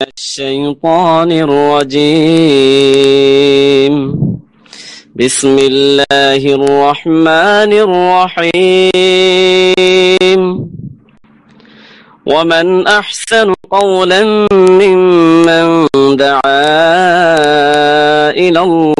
الشيطان الرجيم. بسم الله الرحمن الرحيم. ومن أحسن قولا ممن دعا إلى الله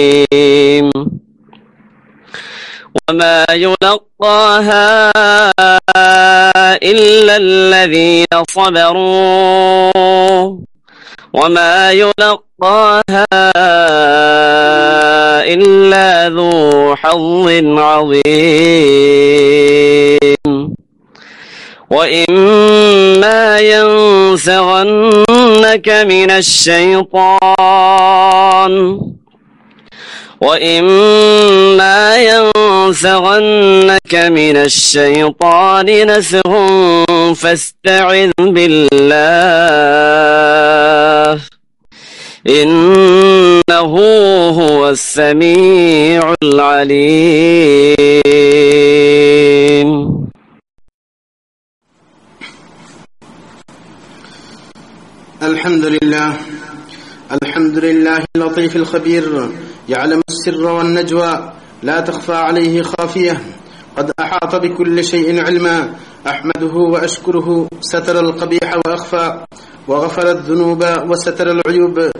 وما يلقاها إلا الذين صبروا. وما يلقاها إلا ذو حظ عظيم. وإما ينزغنك من الشيطان. وإما ينزغنك من الشيطان نزغ فاستعذ بالله إنه هو السميع العليم. الحمد لله الحمد لله اللطيف الخبير يعلم السر والنجوى لا تخفى عليه خافية. قد أحاط بكل شيء علما. أحمده وأشكره ستر القبيح وأخفى. وغفر الذنوب وستر العيوب.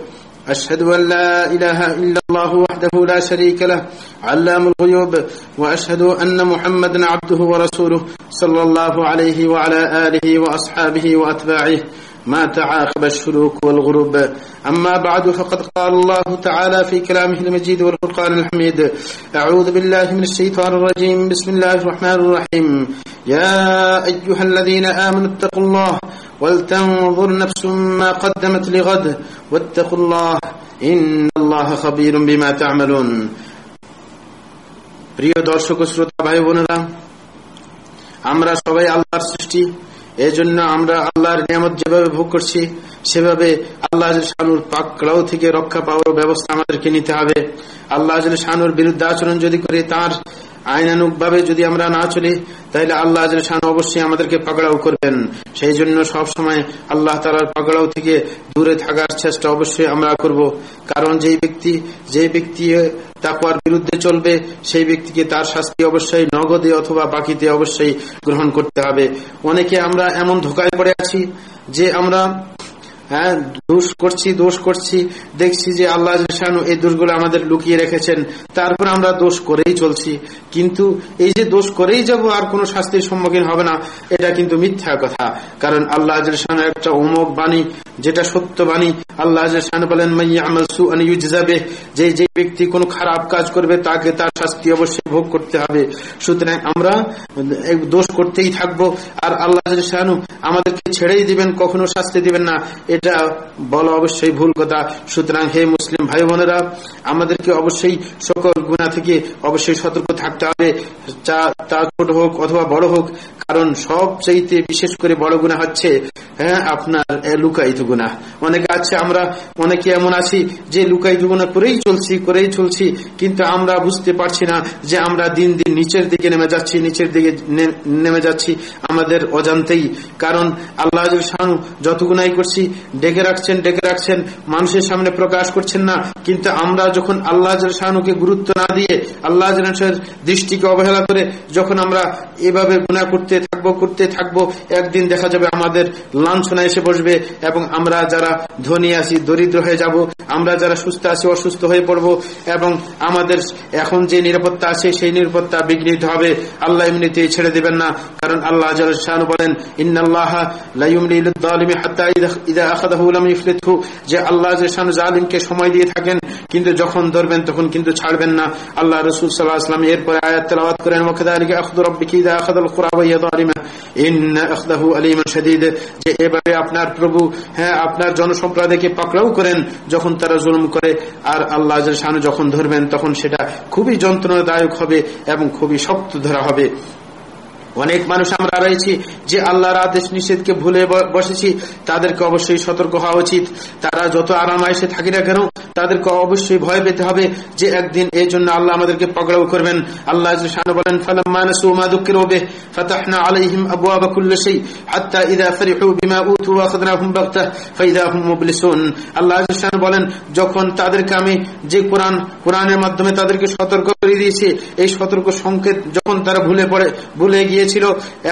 أشهد أن لا إله إلا الله وحده لا شريك له علام الغيوب. وأشهد أن محمدا عبده ورسوله صلى الله عليه وعلى آله وأصحابه وأتباعه. ما تعاقب الشروق والغروب أما بعد فقد قال الله تعالى في كلامه المجيد والفرقان الحميد أعوذ بالله من الشيطان الرجيم بسم الله الرحمن الرحيم يا أيها الذين آمنوا اتقوا الله ولتنظر نفس ما قدمت لغد واتقوا الله إن الله خبير بما تعملون প্রিয় দর্শক ও শ্রোতা ভাই বোনেরা আমরা সবাই আল্লাহর সৃষ্টি এই জন্য আমরা আল্লাহর নিয়ামত যেভাবে ভোগ করছি, সেভাবে আল্লাহ শাহুর পাকড়াও থেকে রক্ষা পাওয়ার ব্যবস্থা আমাদেরকে নিতে হবে। আল্লাহ শাহুর বিরুদ্ধে আচরণ যদি করি, তার আইনানুক ভাবে যদি আমরা না চলি তাহলে আল্লাহ শান অবশ্যই আমাদেরকে পাকড়াও করবেন। সেই জন্য সব সময় আল্লাহ তালার পাকড়াও থেকে দূরে থাকার চেষ্টা অবশ্যই আমরা করব। কারণ যেই ব্যক্তি যে ব্যক্তি তাকুয়ার বিরুদ্ধে চলবে, সেই ব্যক্তিকে তার শাস্তি অবশ্যই নগদে অথবা বাকিতে অবশ্যই গ্রহণ করতে হবে। অনেকে আমরা এমন ধোকায় পড়ে আছি যে আমরা হ্যাঁ দোষ করছি দোষ করছি, দেখছি যে আল্লাহ এই দোষগুলো আমাদের লুকিয়ে রেখেছেন, তারপর আমরা দোষ করেই চলছি। কিন্তু এই যে দোষ করেই যাব, আর কোনো শাস্তির সম্মুখীন হবে না, এটা কিন্তু মিথ্যা কথা। কারণ আল্লাহ একটা অমোক বাণী, যেটা সত্য বাণী। আল্লাহ বলেন যাবে যে যে ব্যক্তি কোনো খারাপ কাজ করবে, তাকে তার শাস্তি অবশ্যই ভোগ করতে হবে। সুতরাং আমরা দোষ করতেই থাকব। আর আল্লাহ আমাদেরকে ছেড়েই দিবেন, কখনো শাস্তি দিবেন না। এটা বলা অবশ্যই ভুল কথা। সুতরাং হে মুসলিম ভাই বোনেরা আমাদেরকে অবশ্যই সকল গুণা থেকে অবশ্যই সতর্ক থাকতে হবে। তা ছোট হোক অথবা বড় হোক, কারণ সব চাইতে বিশেষ করে বড় গুণা হচ্ছে হ্যাঁ আপনার লুকায়িত গুণা অনেকে আছে, আমরা অনেকে এমন আছি যে লুকায়িত গুণা করেই চলছি করেই চলছি, কিন্তু আমরা বুঝতে পারছি না যে আমরা দিন দিন নিচের দিকে নেমে যাচ্ছি, নিচের দিকে নেমে যাচ্ছি আমাদের অজান্তেই। কারণ আল্লাহ শানু যত গুণাই করছি, ডেকে রাখছেন ডেকে রাখছেন, মানুষের সামনে প্রকাশ করছেন না। কিন্তু আমরা যখন আল্লাহ শাহনুকে গুরুত্ব না দিয়ে আল্লাহ দৃষ্টিকে অবহেলা করে যখন আমরা এভাবে গুণা করতে থাকব করতে থাকব, একদিন দেখা যাবে আমাদের লাঞ্ছনা এসে বসবে এবং আমরা যারা ধনী আছি, দরিদ্র হয়ে যাব, আমরা যারা সুস্থ আছি, অসুস্থ হয়ে পড়ব এবং আমাদের এখন যে নিরাপত্তা আছে, সেই নিরাপত্তা বিঘ্নিত হবে। আল্লাহ এমনিতেই ছেড়ে দেবেন না, কারণ আল্লাহ শাহানু বলেন যে আল্লাহ জালিমকে সময় দিয়ে থাকেন, কিন্তু যখন ধরবেন তখন কিন্তু ছাড়বেন না। আল্লাহ রসুল সাল্লাহ আসলাম এরপরে আয়াত করেন ইয়াদালিমা ইন্না আখদাহু আলিমান শাদীদ। যে এভাবে আপনার প্রভু হ্যাঁ আপনার জনসম্প্রদায়কে পাকড়াও করেন যখন তারা জুলুম করে, আর আল্লাহ শাহানু যখন ধরবেন, তখন সেটা খুবই যন্ত্রণাদায়ক হবে এবং খুবই শক্ত ধরা হবে। অনেক মানুষ আমরা রয়েছি যে আল্লাহর আদেশ নিষেধকে ভুলে বসেছি, তাদেরকে অবশ্যই সতর্ক হওয়া উচিত। তারা যত আরাম আয়সে থাকি না কেন, তাদেরকে অবশ্যই ভয় পেতে হবে যে একদিন এই জন্য আল্লাহ আমাদেরকে পকড়াও করবেন। আল্লাহ বলেন বলেন, যখন তাদেরকে আমি যে কোরআন, কোরআনের মাধ্যমে তাদেরকে সতর্ক করে দিয়েছি, এই সতর্ক সংকেত যখন তারা ভুলে পড়ে, ভুলে গিয়ে গিয়েছিল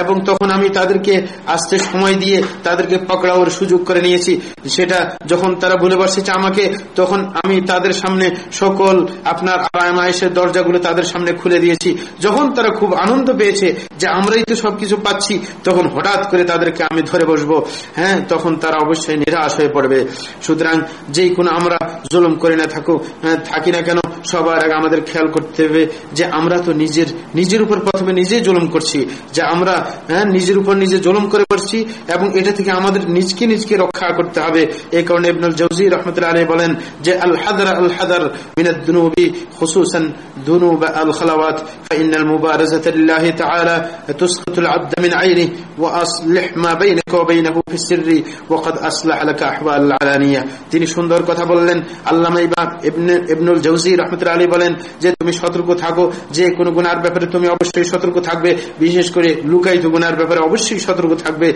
এবং তখন আমি তাদেরকে আসতে সময় দিয়ে তাদেরকে পকড়াওয়ার সুযোগ করে নিয়েছি। সেটা যখন তারা ভুলে বসেছে আমাকে তখন আমি তাদের সামনে সকল আপনার আরামায়েশের দরজাগুলো তাদের সামনে খুলে দিয়েছি। যখন তারা খুব আনন্দ পেয়েছে যে আমরাই তো সবকিছু পাচ্ছি তখন হঠাৎ করে তাদেরকে আমি ধরে বসবো। হ্যাঁ তখন তারা অবশ্যই নিরাশ হয়ে পড়বে। সুতরাং যেই কোনো আমরা জুলুম করে না থাকো হ্যাঁ, থাকি না কেন সবার আগে আমাদের খেয়াল করতে হবে যে আমরা তো নিজের নিজের উপর প্রথমে নিজে জুলুম করছি। যে আমরা হ্যাঁ নিজের উপর নিজে জলম করে পড়ছি এবং এটা থেকে আমাদের নিজকে নিজকে রক্ষা করতে হবে এই কারণে ইবনুল জৌজি রহমতুল্লাহ আলী বলেন যে আল হাদার আল হাদার মিনাদ দুনুবি খুসুসান দুনুব আল খালাওয়াত فإن المبارزة لله تعالى تسقط العبد من عينه وأصلح ما بينك وبينه في السر وقد أصلح لك أحوال العلانية তিনি সুন্দর কথা বললেন আল্লামা ইবনুল জৌজি রহমতুল্লাহ আলী বলেন যে তুমি সতর্ক থাকো যে কোনো গুনার ব্যাপারে তুমি অবশ্যই সতর্ক থাকবে বিশেষ করে লুকায়িত গুনার ব্যাপারে অবশ্যই সতর্ক থাকবে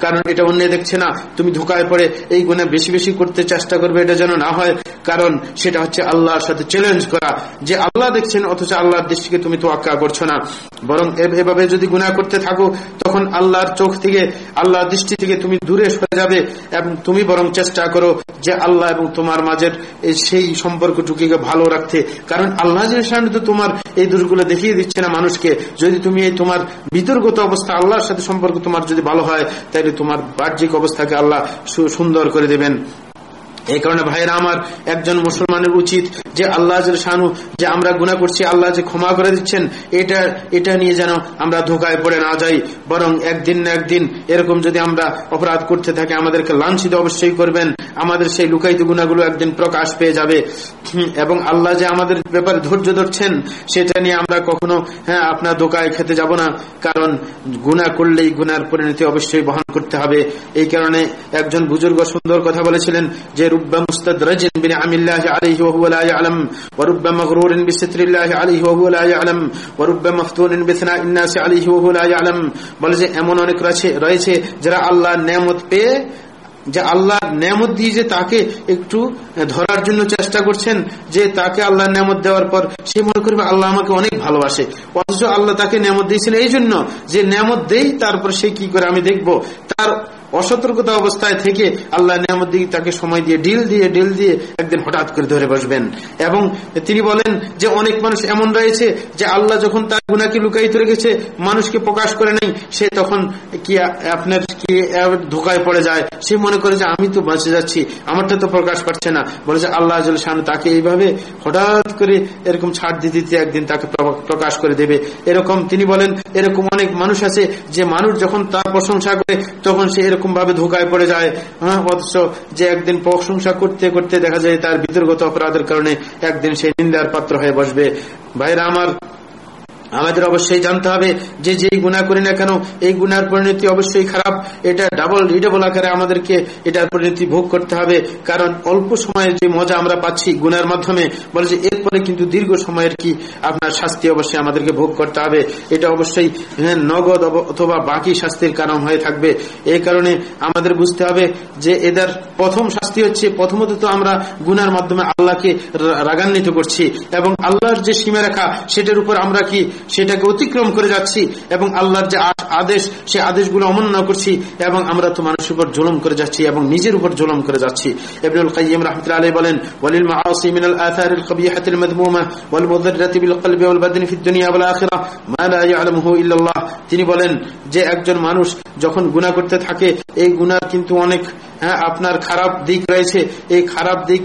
কারণ এটা অন্য দেখছে না। তুমি ধোকায় পড়ে এই গুণা বেশি বেশি করতে চেষ্টা করবে, এটা যেন না হয়। কারণ সেটা হচ্ছে আল্লাহর সাথে চ্যালেঞ্জ করা। যে আল্লাহ দেখছেন, অথচ আল্লাহর দৃষ্টিকে তুমি তো আক্কা করছ না। বরং এভাবে যদি গুণা করতে থাকো, তখন আল্লাহর চোখ থেকে, আল্লাহর দৃষ্টি থেকে তুমি দূরে সরে যাবে এবং তুমি বরং চেষ্টা করো যে আল্লাহ এবং তোমার মাঝের সেই সম্পর্কটুকিকে ভালো রাখতে। কারণ আল্লাহ তো তোমার এই দূরগুলো দেখিয়ে দিচ্ছে না মানুষকে। যদি তুমি এই তোমার বিতর্গত অবস্থা, আল্লাহর সাথে সম্পর্ক তোমার যদি ভালো হয়, তাহলে তোমার বাহ্যিক অবস্থাকে আল্লাহ সুন্দর করে দেবেন। এই কারণে ভাইয়েরা আমার, একজন মুসলমানের উচিত যে আল্লাহ শানু যে আমরা গুণা করছি, আল্লাহ যে ক্ষমা করে দিচ্ছেন, এটা এটা নিয়ে যেন আমরা ধোকায় পড়ে না যাই, বরং একদিন না একদিন এরকম যদি আমরা অপরাধ করতে থাকি, আমাদেরকে লাঞ্ছিত অবশ্যই করবেন। আমাদের সেই লুকাইত গুণাগুলো একদিন প্রকাশ পেয়ে যাবে। এবং আল্লাহ যে আমাদের ব্যাপারে ধৈর্য ধরছেন, সেটা নিয়ে আমরা কখনো হ্যাঁ আপনার দোকায় খেতে যাব না। কারণ গুণা করলেই গুনার পরিণতি অবশ্যই বহন করতে হবে। এই কারণে একজন বুজুর্গ সুন্দর কথা বলেছিলেন যে رب مستدرج بنعم الله عليه وهو لا يعلم ورب مغرور بستر الله عليه وهو لا يعلم ورب مفتون بثناء الناس عليه وهو لا يعلم বলে যে এমন অনেক রয়েছে যারা আল্লাহ নেয়ামত পেয়ে যে আল্লাহ নেয়ামত দিয়ে যে তাকে একটু ধরার জন্য চেষ্টা করছেন যে তাকে আল্লাহ নেয়ামত দেওয়ার পর সে মনে করবে আল্লাহ আমাকে অনেক ভালোবাসে অথচ আল্লাহ তাকে নেয়ামত দিয়েছেন এই জন্য যে নেয়ামত দেই তারপর সে কি করে আমি দেখব তার অসতর্কতা অবস্থায় থেকে আল্লাহ নিয়ামত তাকে সময় দিয়ে ডিল দিয়ে ডিল দিয়ে একদিন হঠাৎ করে ধরে বসবেন। এবং তিনি বলেন যে, অনেক মানুষ এমন রয়েছে যে, আল্লাহ যখন তার গুণাকে লুকাইতে রেখেছে, মানুষকে প্রকাশ করে নেই, সে তখন কি আপনার কি ধোকায় পড়ে যায়? সে মনে করে যে, আমি তো বাঁচে যাচ্ছি, আমারটা তো প্রকাশ পাচ্ছে না। বলে যে, আল্লাহ শাহান তাকে এইভাবে হঠাৎ করে এরকম ছাড় দিতে দিতে একদিন তাকে প্রকাশ করে দেবে। এরকম তিনি বলেন, এরকম অনেক মানুষ আছে যে, মানুষ যখন তার প্রশংসা করে, তখন সে এরকম ভাবে ধোকায় পড়ে যায় হ্যাঁ অথচ যে একদিন প্রশংসা করতে করতে দেখা যায় তার বিতর্গত অপরাধের কারণে একদিন সে নিন্দার পাত্র হয়ে বসবে। ভাইরা, আমার আমাদের অবশ্যই জানতে হবে যে যেই গুণা করি না কেন এই গুনার পরিণতি অবশ্যই খারাপ। এটা ডাবল রিডেবল আকারে আমাদেরকে এটার পরিণতি ভোগ করতে হবে। কারণ অল্প সময়ের যে মজা আমরা পাচ্ছি গুনার মাধ্যমে বলে যে এরপরে কিন্তু দীর্ঘ সময়ের কি আপনার শাস্তি অবশ্যই আমাদেরকে ভোগ করতে হবে। এটা অবশ্যই হ্যাঁ, নগদ অথবা বাকি শাস্তির কারণ হয়ে থাকবে। এই কারণে আমাদের বুঝতে হবে যে এদের প্রথম শাস্তি হচ্ছে প্রথমত তো আমরা গুনার মাধ্যমে আল্লাহকে রাগান্বিত করছি। এবং আল্লাহর যে সীমা রেখা সেটার উপর আমরা কি সেটাকে অতিক্রম করে যাচ্ছি এবং আল্লাহর যে আদেশ, সে আদেশগুলো অমান্য করছি এবং আমরা তো মানুষের উপর জুলুম করে যাচ্ছি এবং নিজের উপর জুলুম করে যাচ্ছি। ইবনুল কাইয়িম আলাইহি বলেন, ওয়ালিল মাআসি মিনাল মাযমুমা ওয়াল বিল কলবি ওয়াল বাদনি ফিদ দুনিয়া ওয়াল মা লা ইয়ালামুহু তিনি বলেন যে একজন মানুষ যখন গুনাহ করতে থাকে, এই গুনার কিন্তু অনেক হ্যাঁ আপনার খারাপ দিক রয়েছে এই খারাপ দিক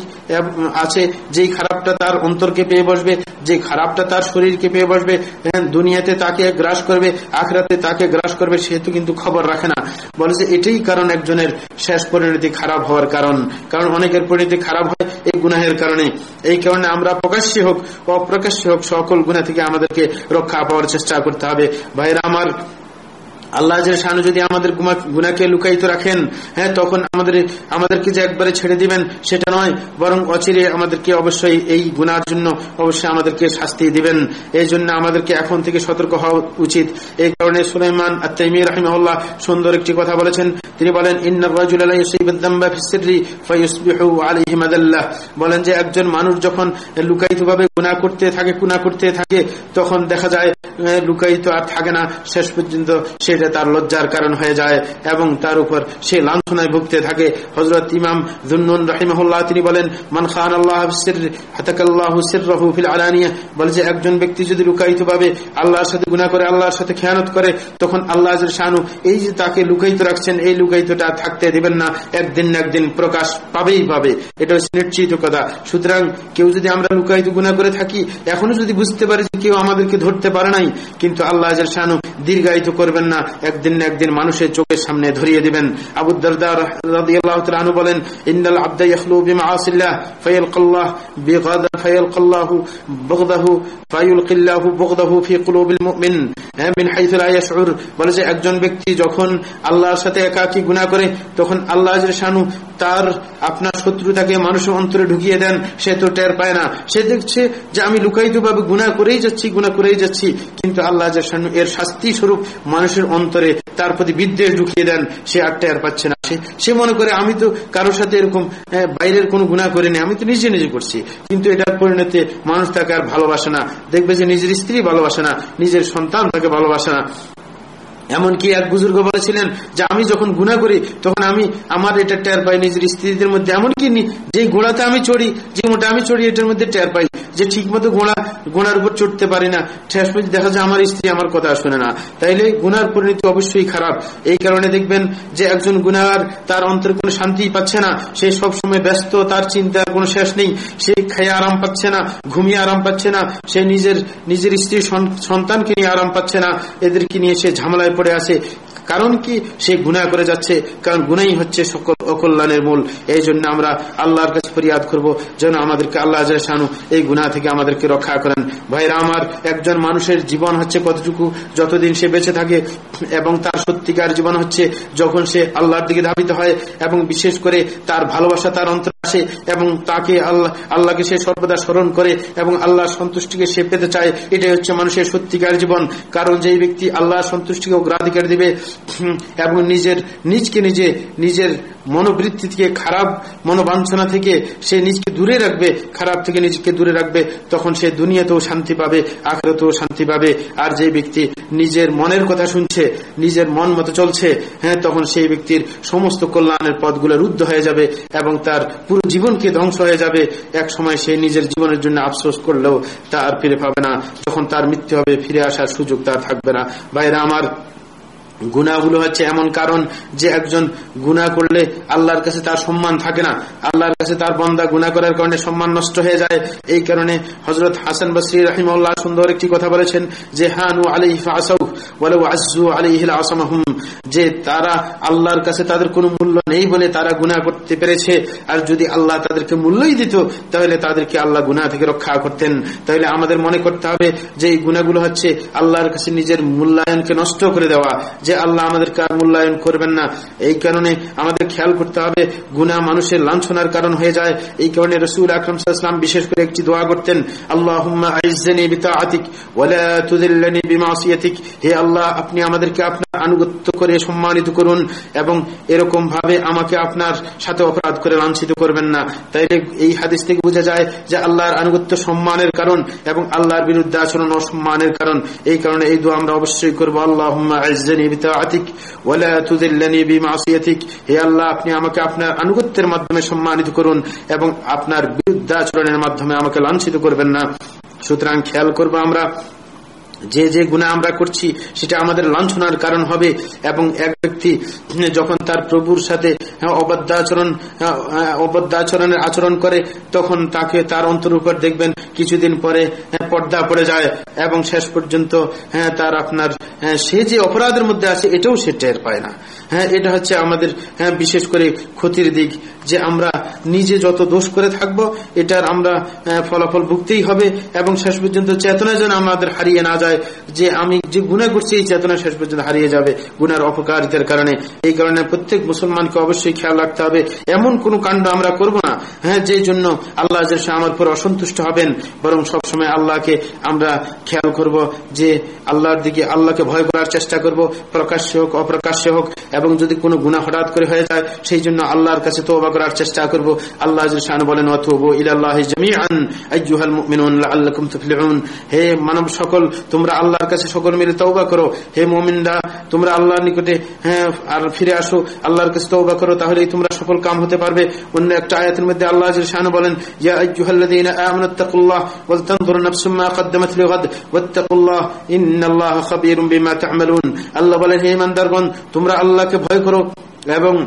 আছে যেই খারাপটা তার অন্তরকে পেয়ে বসবে যে খারাপটা তার শরীরকে পেয়ে বসবে হ্যাঁ, দুনিয়াতে তাকে গ্রাস করবে আখরাতে তাকে গ্রাস করবে সেহেতু কিন্তু খবর রাখে না। বলে যে এটাই কারণ একজনের শেষ পরিণতি খারাপ হওয়ার কারণ। কারণ অনেকের পরিণতি খারাপ হয় এই গুনাহের কারণে। এই কারণে আমরা প্রকাশ্যে হোক অপ্রকাশ্যে হোক সকল গুণা থেকে আমাদেরকে রক্ষা পাওয়ার চেষ্টা করতে হবে। ভাইরা আমার আল্লাহ শাহানু যদি আমাদের গুনাকে লুকাইতে রাখেন হ্যাঁ তখন আমাদের আমাদেরকে যে একবারে ছেড়ে দিবেন, সেটা নয়, বরং অচিরে আমাদেরকে অবশ্যই এই গুনার জন্য অবশ্যই আমাদেরকে শাস্তি দিবেন। এই জন্য আমাদেরকে এখন থেকে সতর্ক হওয়া উচিত। এই কারণে সুলাইমান আত্মাইমি রাহিমাল্লাহ সুন্দর একটি কথা বলেছেন। তিনি বলেন বলেন যে, একজন মানুষ যখন লুকায়িত ভাবে গুণা করতে থাকে গুণা করতে থাকে, তখন দেখা যায় লুকায়িত আর থাকে না। শেষ পর্যন্ত সেটা এটা তার লজ্জার কারণ হয়ে যায় এবং তার উপর সে লাঞ্ছনায় ভুগতে থাকে। হজরত ইমাম জুন্নুন রাহিমহল্লাহ, তিনি বলেন, মান খান আল্লাহ বলে যে, একজন ব্যক্তি যদি লুকায়িত ভাবে আল্লাহর সাথে গুণা করে, আল্লাহর সাথে খেয়ানত করে, তখন আল্লাহ শাহানু এই যে তাকে লুকায়িত রাখছেন, এই লুকায়িতটা থাকতে দিবেন না। একদিন না একদিন প্রকাশ পাবেই পাবে। এটা হচ্ছে নিশ্চিত কথা। সুতরাং কেউ যদি আমরা লুকায়িত গুণা করে থাকি, এখনও যদি বুঝতে পারি যে কেউ আমাদেরকে ধরতে পারে নাই, কিন্তু আল্লাহ শাহানু দীর্ঘায়িত করবেন না। একদিন না একদিন মানুষের চোখের সামনে ধরিয়ে দিবেন। আবুদ্দার বলেন ইন্দাল আব্দা ইয়াখলু বিমাআসিল্লাহ, ফায়ালকাল্লাহ বিগাদা ফায়ালকাল্লাহু বগদাহু, ফায়ুলকিল্লাহু বগদাহু ফি কুলুবিল মুমিন মিন হাইথু লা ইয়াশউর। বলে যে, একজন ব্যক্তি যখন আল্লাহর সাথে একাকী গুনাহ করে, তখন আল্লাহ শানু তার আপনার শত্রুতাকে মানুষের অন্তরে ঢুকিয়ে দেন। সে তো টের পায় না। সে দেখছে যে আমি লুকায়িত ভাবে গুণা করেই যাচ্ছি গুণা করেই যাচ্ছি। কিন্তু আল্লাহ শানু এর শাস্তি স্বরূপ মানুষের অন্তরে তার প্রতি বিদ্বেষ ঢুকিয়ে দেন, সে আর টের পাচ্ছে না। সে মনে করে, আমি তো কারোর সাথে এরকম বাইরের কোনো গুণা করিনি, আমি তো নিজে নিজে করছি। কিন্তু এটার পরিণতি মানুষ তাকে আর ভালোবাসে না। দেখবে যে নিজের স্ত্রী ভালোবাসে না, নিজের সন্তান তাকে ভালোবাসে না। এমনকি এক বুজুর্গ বলেছিলেন যে, আমি যখন গুণা করি, তখন আমি আমার এটা টের পাই, নিজের স্ত্রীদের মধ্যে। এমনকি যে গোড়াতে আমি চড়ি যে মোটা আমি চড়ি, এটার মধ্যে টের পাই যে ঠিক মতো গোড়া গোড়ার উপর চড়তে পারি না। শেষ পর্যন্ত দেখা যায় আমার স্ত্রী আমার কথা শুনে না। তাইলে গুনার পরিণতি অবশ্যই খারাপ। এই কারণে দেখবেন যে একজন গুনার তার অন্তরে কোনো শান্তি পাচ্ছে না। সে সব সময় ব্যস্ত, তার চিন্তার কোনো শেষ নেই। সে খেয়ে আরাম পাচ্ছে না, ঘুমিয়ে আরাম পাচ্ছে না। সে নিজের নিজের স্ত্রীর সন্তানকে নিয়ে আরাম পাচ্ছে না। এদেরকে নিয়ে সে ঝামেলায় পড়ে আছে। কারণ কি? সে গুণা করে যাচ্ছে। কারণ গুনাই হচ্ছে সকল অকল্যাণের মূল। এই জন্য আমরা আল্লাহর কাছে ফরিয়াদ করব। যেন আমাদেরকে আল্লাহ শানু এই গুণা থেকে আমাদেরকে রক্ষা করেন। ভাইরা আমার, একজন মানুষের জীবন হচ্ছে কতটুকু? যতদিন সে বেঁচে থাকে এবং তার সত্যিকার জীবন হচ্ছে যখন সে আল্লাহর দিকে ধাবিত হয় এবং বিশেষ করে তার ভালোবাসা তার অন্তর আসে এবং তাকে আল্লাহ, আল্লাহকে সে সর্বদা স্মরণ করে এবং আল্লাহর সন্তুষ্টিকে সে পেতে চায়। এটাই হচ্ছে মানুষের সত্যিকার জীবন। কারণ যেই ব্যক্তি আল্লাহর সন্তুষ্টিকে অগ্রাধিকার দিবে এবং নিজের, নিজকে নিজে, নিজের মনোবৃত্তি থেকে খারাপ মনোবাঞ্ছনা থেকে সে নিজকে দূরে রাখবে, খারাপ থেকে নিজকে দূরে রাখবে, তখন সে দুনিয়াতেও শান্তি পাবে, আখরতেও শান্তি পাবে। আর যে ব্যক্তি নিজের মনের কথা শুনছে, নিজের মন মতো চলছে হ্যাঁ তখন সেই ব্যক্তির সমস্ত কল্যাণের পথগুলো রুদ্ধ হয়ে যাবে এবং তার পুরো জীবনকে ধ্বংস হয়ে যাবে। এক সময় সে নিজের জীবনের জন্য আফসোস করলেও তা আর ফিরে পাবে না। যখন তার মৃত্যু হবে, ফিরে আসার সুযোগ তা থাকবে না। বাইরে আমার গুণাগুলো হচ্ছে এমন কারণ যে একজন গুণা করলে আল্লাহর কাছে তার সম্মান থাকে না। আল্লাহর কাছে তার বন্দা গুণা করার কারণে সম্মান নষ্ট হয়ে যায়। এই কারণে হজরত হাসান বসরি রাহিমল্লাহ সুন্দর একটি কথা বলেছেন যে, হানু আলিহ আলিহিল আসামাহুম। যে তারা আল্লাহর কাছে তাদের কোনো মূল্য নেই বলে তারা গুণা করতে পেরেছে। আর যদি আল্লাহ তাদেরকে মূল্যই দিত, তাহলে তাদেরকে আল্লাহ গুণা থেকে রক্ষা করতেন। তাহলে আমাদের মনে করতে হবে যে, এই গুণাগুলো হচ্ছে আল্লাহর কাছে নিজের মূল্যায়নকে নষ্ট করে দেওয়া। যে যে আল্লাহ আমাদেরকে আর মূল্যায়ন করবেন না। এই কারণে আমাদের খেয়াল করতে হবে গুনা মানুষের লাঞ্ছনার কারণ হয়ে যায়। এই কারণে রসুল আকরম সাল্লাম বিশেষ করে একটি দোয়া করতেন আল্লাহ হে আল্লাহ, আপনি আমাদেরকে আপনার আনুগত্য করে সম্মানিত করুন এবং এরকম ভাবে আমাকে আপনার সাথে অপরাধ করে লাঞ্ছিত করবেন না। তাইলে এই হাদিস থেকে বোঝা যায় যে আল্লাহর আনুগত্য সম্মানের কারণ এবং আল্লাহর বিরুদ্ধে আচরণ অসম্মানের কারণ। এই কারণে এই দোয়া আমরা অবশ্যই করব আল্লাহ হে আল্লাহ, আপনি আমাকে আপনার আনুগত্যের মাধ্যমে সম্মানিত করুন এবং আপনার বিরুদ্ধাচরণের মাধ্যমে আমাকে লাঞ্ছিত করবেন না। সুতরাং খেয়াল করব আমরা যে যে গুণা আমরা করছি, সেটা আমাদের লাঞ্ছনার কারণ হবে এবং এক ব্যক্তি যখন তার প্রভুর সাথে অবদ্ধাচরণ অবদ্ধাচরণের আচরণ করে, তখন তাকে তার অন্তর উপর দেখবেন, কিছুদিন পরে পর্দা পড়ে যায় এবং শেষ পর্যন্ত হ্যাঁ তার আপনার সে যে অপরাধের মধ্যে আছে, এটাও সে টের পায় না। হ্যাঁ এটা হচ্ছে আমাদের হ্যাঁ বিশেষ করে ক্ষতির দিক যে আমরা নিজে যত দোষ করে থাকব, এটার আমরা ফলাফল ভুগতেই হবে এবং শেষ পর্যন্ত চেতনা যেন আমাদের হারিয়ে না যায়। যে আমি যে গুণা করছি, এই চেতনা শেষ পর্যন্ত হারিয়ে যাবে। গুনার অপকারিতার কারণে। এই কারণে প্রত্যেক মুসলমানকে অবশ্যই খেয়াল রাখতে হবে। এমন কোন কাণ্ড আমরা করব না। হ্যাঁ যে জন্য আল্লাহ আমার পর অসন্তুষ্ট হবেন। বরং সবসময় আল্লাহকে আমরা খেয়াল করব যে আল্লাহর দিকে আল্লাহকে ভয় করার চেষ্টা করব। প্রকাশ্য হোক, অপ্রকাশ্য হোক। এবং যদি কোনো গুণা হঠাৎ করে হয়ে যায়, সেই জন্য আল্লাহর কাছে তোবা করার চেষ্টা করব। আল্লাহ বলেন হে মানব সকল তোমরা আল্লাহর কাছে সকল মিলে তৌবা করো। হে মোমিনরা, তোমরা আল্লাহর নিকটে হ্যাঁ আর ফিরে আসো, আল্লাহর কাছে তৌবা করো, তাহলেই তোমরা সফল কাম হতে পারবে। অন্য একটা আয়াতের মধ্যে আল্লাহ শাহান বলেন আল্লাহ বলেন, হে ইমানদারগণ, তোমরা আল্লাহকে ভয় করো এবং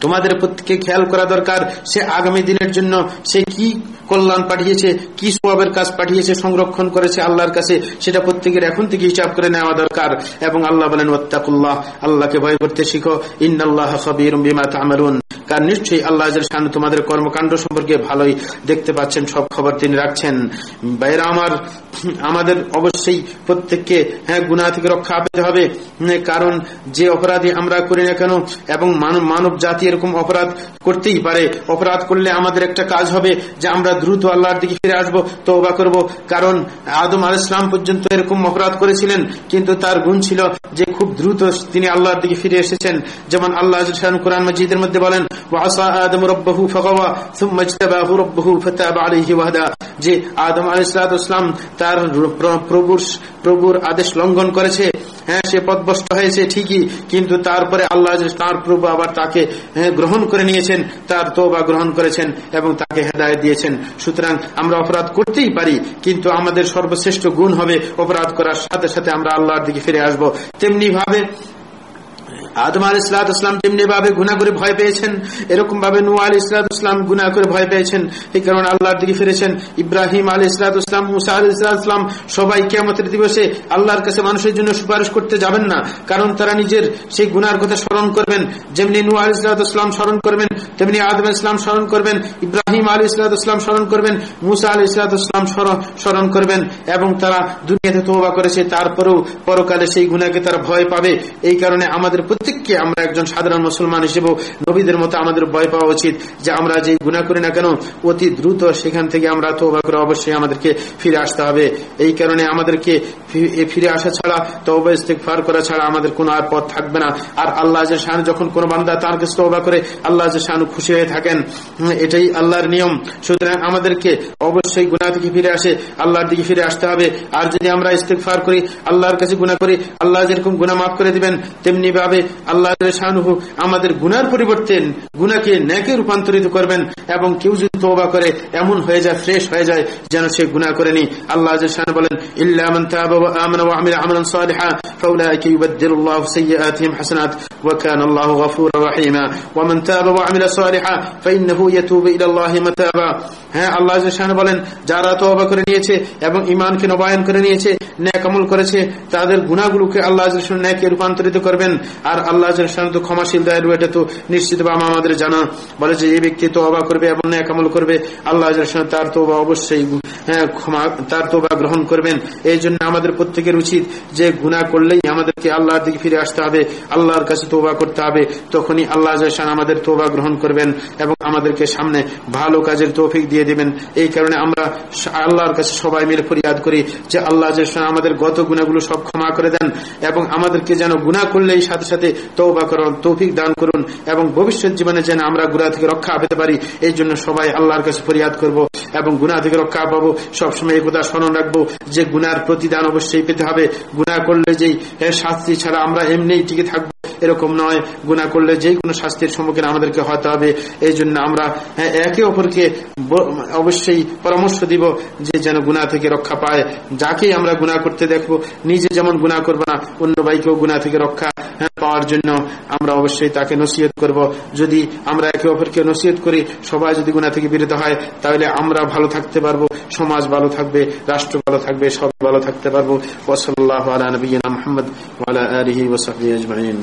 তোমাদের প্রত্যেকে খেয়াল করা দরকার, সে আগামী দিনের জন্য সে কি কল্যাণ পাঠিয়েছে, কি সবাবের কাজ পাঠিয়েছে, সংরক্ষণ করেছে আল্লাহর কাছে, সেটা প্রত্যেকের এখন থেকে হিসাব করে নেওয়া দরকার। এবং আল্লাহ বলেন ওত্তাকুল্লাহ আল্লাহকে ভয় করতে শিখো। ইন্নআল্লাহ সবির বিমা তামারুন কারণ নিশ্চয়ই আল্লাহ তোমাদের কর্মকাণ্ড সম্পর্কে ভালোই দেখতে পাচ্ছেন, সব খবর তিনি রাখছেন। বাইরা আমার, আমাদের অবশ্যই প্রত্যেককে হ্যাঁ গুণা থেকে রক্ষা পেতে হবে। কারণ যে অপরাধী আমরা করি না কেন, এবং মানব জাতি এরকম অপরাধ করতেই পারে। অপরাধ করলে আমাদের একটা কাজ হবে যে আমরা দ্রুত আল্লাহর দিকে ফিরে আসব তৌবা করব। কারণ আদম আল ইসলাম পর্যন্ত এরকম অপরাধ করেছিলেন, কিন্তু তার গুণ ছিল যে খুব দ্রুত তিনি আল্লাহর দিকে ফিরে এসেছেন। যেমন আল্লাহ কোরআন মজিদের মধ্যে বলেন যে আদম আল ইসলাম তার প্রভুর প্রভুর আদেশ লঙ্ঘন করেছে। হ্যাঁ সে পদভস্ত হয়েছে ঠিকই কিন্তু তারপরে আল্লাহ তার প্রভু আবার তাকে হ্যাঁ, গ্রহণ করে নিয়েছেন তার তোবা গ্রহণ করেছেন এবং তাকে হেদায়ত দিয়েছেন। সুতরাং আমরা অপরাধ করতেই পারি কিন্তু আমাদের সর্বশ্রেষ্ঠ গুণ হবে অপরাধ করার সাথে সাথে আমরা আল্লাহর দিকে ফিরে আসব। তেমনি ভাবে আদম আল ইসলাত ইসলাম যেমনি ভাবে গুণা করে ভয় পেয়েছেন। এরকম ভাবে নু আল ইসলাত ইসলাম গুণা করে ভয় পেয়েছেন। এই কারণে আল্লাহর দিকে ফিরেছেন। ইব্রাহিম আল ইসলাত ইসলাম মুসা আল ইসলাত ইসলাম সবাই কেমতের দিবসে আল্লাহর কাছে মানুষের জন্য সুপারিশ করতে যাবেন না। কারণ তারা নিজের সেই গুনার কথা স্মরণ করবেন। যেমনি নু আল ইসলাত ইসলাম স্মরণ করবেন, তেমনি আদম ইসলাম স্মরণ করবেন, ইব্রাহিম আল ইসলাত ইসলাম স্মরণ করবেন, মুসা আল ইসলাত ইসলাম স্মরণ করবেন এবং তারা দুনিয়াতে তোবা করেছে। তারপরেও পরকালে সেই গুণাকে তারা ভয় পাবে। এই কারণে আমাদের প্রত্যেককে আমরা একজন সাধারণ মুসলমান হিসেবে নবীদের মতো আমাদের ভয় পাওয়া উচিত যে আমরা যে গুণা করি না কেন, অতি দ্রুত সেখান থেকে আমরা তোবা করে অবশ্যই আমাদেরকে ফিরে আসতে হবে। এই কারণে আমাদেরকে ফিরে আসা ছাড়া তৌবা ইস্তেকফার করা ছাড়া আমাদের কোনো আর পথ থাকবে না। আর আল্লাহ শাহ যখন কোন বান্দা তার কাছে তৌবা করে, আল্লাহ যে শাহ খুশি হয়ে থাকেন। এটাই আল্লাহর নিয়ম। সুতরাং আমাদেরকে অবশ্যই গুণা থেকে ফিরে আসে, আল্লাহর দিকে ফিরে আসতে হবে। আর যদি আমরা ইস্তেকফার করি, আল্লাহর কাছে গুণা করি, আল্লাহ যেরকম গুণা মাফ করে দিবেন তেমনি ভাবে আল্লাহ আমাদের গুনার পরিবর্তে গুনাকে ন্যাকে রূপান্তরিত করবেন এবং কেউ তোবা করে এমন হয়ে যায় ফ্রেশ হয়ে যায় যেন সে গুণা করেনি আল্লাহ শাহ বলেন ইল্লামন وآمن وعمل عملا صالحا فأولئك يبدل الله سيئاتهم حسنات وكان الله غفورا رحيما ومن تاب وعمل صالحا فإنه يتوب إلى الله متابا হ্যাঁ আল্লাহ বলেন যারা তোবা করে নিয়েছে এবং ইমানকে নবায়ন করে নিয়েছে ন্যাক আমল করেছে তাদের গুণাগুলোকে আল্লাহ ন্যাকে রূপান্তরিত করবেন আর আল্লাহ তো ক্ষমাশীল দয়ালু এটা তো নিশ্চিত আমাদের জানা বলে যে এই ব্যক্তি তো অবাক করবে এবং ন্যাক আমল করবে। আল্লাহ তার তোবা অবশ্যই হ্যাঁ, তার তোবা গ্রহণ করবেন। এই জন্য আমাদের প্রত্যেকের উচিত যে গুণা করলেই আমাদেরকে আল্লাহর দিকে ফিরে আসতে হবে আল্লাহর কাছে তোবা করতে হবে তখনই আল্লাহ আমাদের তোবা গ্রহণ করবেন এবং আমাদেরকে সামনে ভালো কাজের তৌফিক দিয়ে দিবেন। এই কারণে আমরা আল্লাহর কাছে সবাই মিলে ফরিয়াদ করি যে আল্লাহ আমাদের গত গুণাগুলো সব ক্ষমা করে দেন এবং আমাদেরকে যেন গুণা করলেই সাথে সাথে তৌবা করুন তৌফিক দান করুন এবং ভবিষ্যৎ জীবনে যেন আমরা গুণা থেকে রক্ষা পেতে পারি। এই জন্য সবাই আল্লাহর কাছে ফরিয়াদ করব এবং গুণা থেকে রক্ষা পাবো। সবসময় এই কথা স্মরণ রাখব যে গুনার প্রতিদান অবশ্যই পেতে হবে। গুণা করলে যেই শাস্তি ছাড়া আমরা এমনি টিকে থাকব। এরকম নয়। গুণা করলে যে কোনো শাস্তির সম্মুখীন আমাদেরকে হতে হবে। এই জন্য আমরা একে অপরকে অবশ্যই পরামর্শ দিব যে যেন গুণা থেকে রক্ষা পায়। যাকেই আমরা গুণা করতে দেখব, নিজে যেমন গুণা করব না, অন্য ভাইকেও গুণা থেকে রক্ষা পাওয়ার জন্য আমরা অবশ্যই তাকে নসিহত করব। যদি আমরা একে অপরকে নসিহত করি, সবাই যদি গুণা থেকে বিরত হয়, তাহলে আমরা ভালো থাকতে পারব, সমাজ ভালো থাকবে, রাষ্ট্র ভালো থাকবে সব ভালো থাকতে পারব। ওসল্লাহ আলা নবীনা মোহাম্মদ আলা আলহি ওসাহি আজমাইন।